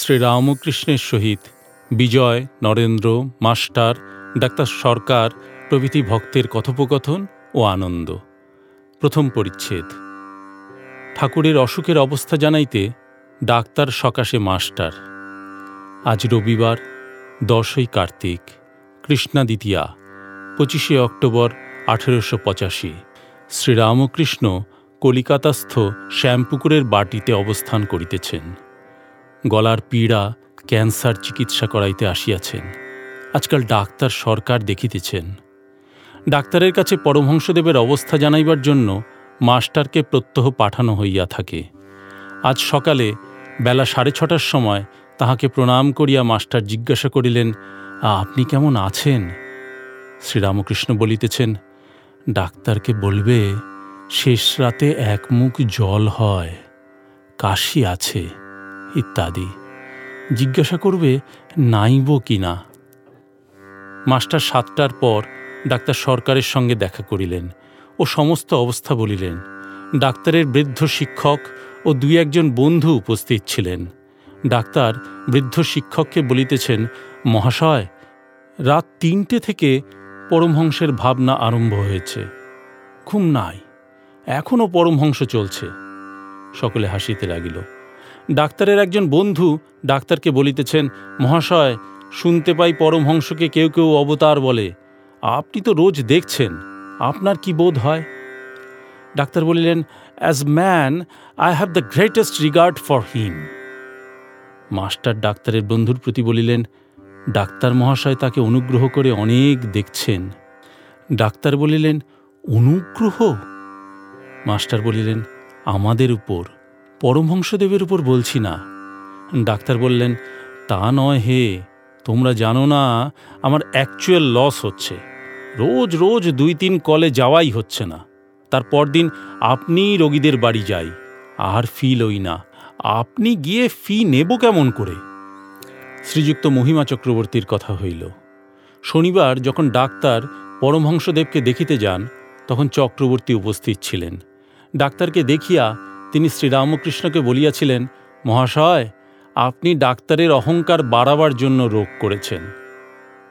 শ্রীরামকৃষ্ণের সহিত বিজয়, Narendra, master, doctor Sarkar প্রভৃতি ভক্তের কথোপকথন ও আনন্দ। প্রথম পরিচ্ছেদ। ঠাকুরের অসুখের অবস্থা জানাইতে ডাক্তার সকাশে মাস্টার। আজ রবিবার, দশই কার্তিক কৃষ্ণা দ্বিতীয়া পঁচিশে অক্টোবর, আঠেরোশো পঁচাশি। শ্রীরামকৃষ্ণ কলিকাতাস্থ শ্যামপুকুরের বাটিতে অবস্থান করিতেছেন। গলার পীড়া ক্যান্সার চিকিৎসা করাইতে আসিয়াছেন। আজকাল ডাক্তার সরকার দেখিতেছেন। ডাক্তারের কাছে পরমহংসদেবের অবস্থা জানাইবার জন্য মাস্টারকে প্রত্যহ পাঠানো হইয়া থাকে। আজ সকালে বেলা সাড়ে ছটার সময় তাহাকে প্রণাম করিয়া মাস্টার জিজ্ঞাসা করিলেন, আপনি কেমন আছেন? শ্রীরামকৃষ্ণ বলিতেছেন, ডাক্তারকে বলবে, শেষ রাতে এক মুখ জল হয়, কাশি আছে। ইত্যাদি। জিজ্ঞাসা করবে, নাইব কি না? মাস্টার সাতটার পর ডাক্তার সরকারের সঙ্গে দেখা করিলেন ও সমস্ত অবস্থা বলিলেন। ডাক্তারের বৃদ্ধ শিক্ষক ও দুই একজন বন্ধু উপস্থিত ছিলেন। ডাক্তার বৃদ্ধ শিক্ষককে বলিতেছেন, মহাশয়, রাত তিনটে থেকে পরমহংসের ভাবনা আরম্ভ হয়েছে। ঘুম নাই। এখনও পরমহংস চলছে। সকলে হাসিতে লাগিল। ডাক্তারের একজন বন্ধু ডাক্তারকে বলিতেছেন, মহাশয়, শুনতে পাই পরমহংসকে কেউ কেউ অবতার বলে। আপনি তো রোজ দেখছেন, আপনার কি বোধ হয়? ডাক্তার বলিলেন as man I have the greatest regard for him master ডাক্তারের বন্ধুর প্রতি বলিলেন, ডাক্তার মহাশয় তাকে অনুগ্রহ করে অনেক দেখছেন। ডাক্তার বলিলেন, অনুগ্রহ? মাস্টার বলিলেন, আমাদের উপর। পরমহংসদেবের উপর বলছি না। ডাক্তার বললেন, তা নয় হে, তোমরা জানো না, আমার অ্যাকচুয়াল লস হচ্ছে। রোজ রোজ দুই তিন কলে যাওয়াই হচ্ছে না। তারপর দিন আপনি রোগীদের বাড়ি যাই। আর ফি লই না। আপনি গিয়ে ফি নেব কেমন করে? শ্রীযুক্ত মহিমা চক্রবর্তীর কথা হইল। শনিবার যখন ডাক্তার পরমহংসদেবকে দেখিতে যান, তখন চক্রবর্তী উপস্থিত ছিলেন। ডাক্তারকে দেখিয়া তিনি শ্রীরামকৃষ্ণকে বলিয়াছিলেন, মহাশয়, আপনি ডাক্তারের অহংকার বাড়াবার জন্য রোগ করেছেন।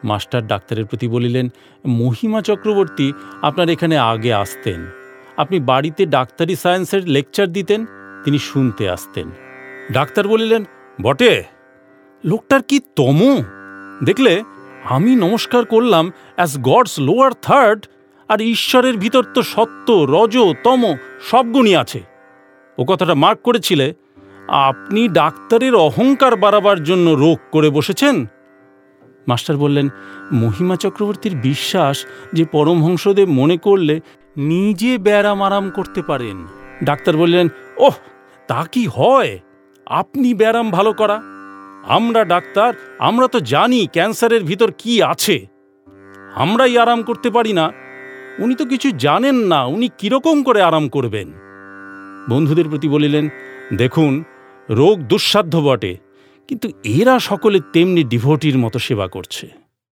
মাস্টার ডাক্তারের প্রতি বলিলেন, মহিমা চক্রবর্তী আপনার এখানে আগে আসতেন। আপনি বাড়িতে ডাক্তারি সায়েন্সের লেকচার দিতেন, তিনি শুনতে আসতেন। ডাক্তার বলিলেন, বটে, লোকটার কি তম? দেখলে, আমি নমস্কার করলাম অ্যাজ গডস লোয়ার থার্ড আর ঈশ্বরের ভিতর তো সত্য, রজ, তম, সব গুণই আছে। ও কথাটা মার্ক করেছিলে, আপনি ডাক্তারের অহংকার বাড়াবার জন্য রোগ করে বসেছেন? মাস্টার বললেন, মহিমা চক্রবর্তীর বিশ্বাস যে পরমহংসদেব মনে করলে নিজে ব্যারাম আরাম করতে পারেন। ডাক্তার বললেন, ওহ, তা কি হয়? আপনি ব্যারাম ভালো করা। আমরা ডাক্তার, আমরা তো জানি ক্যান্সারের ভিতর কি আছে। আমরাই আরাম করতে পারি না। উনি তো কিছু জানেন না, উনি কীরকম করে আরাম করবেন? বন্ধুদের প্রতি বলিলেন, দেখুন, রোগ দুঃসাধ্য বটে, কিন্তু এরা সকলে তেমনি ডিভোটির মতো সেবা করছে।